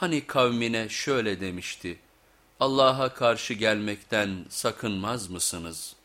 hani kavmine şöyle demişti, Allah'a karşı gelmekten sakınmaz mısınız?''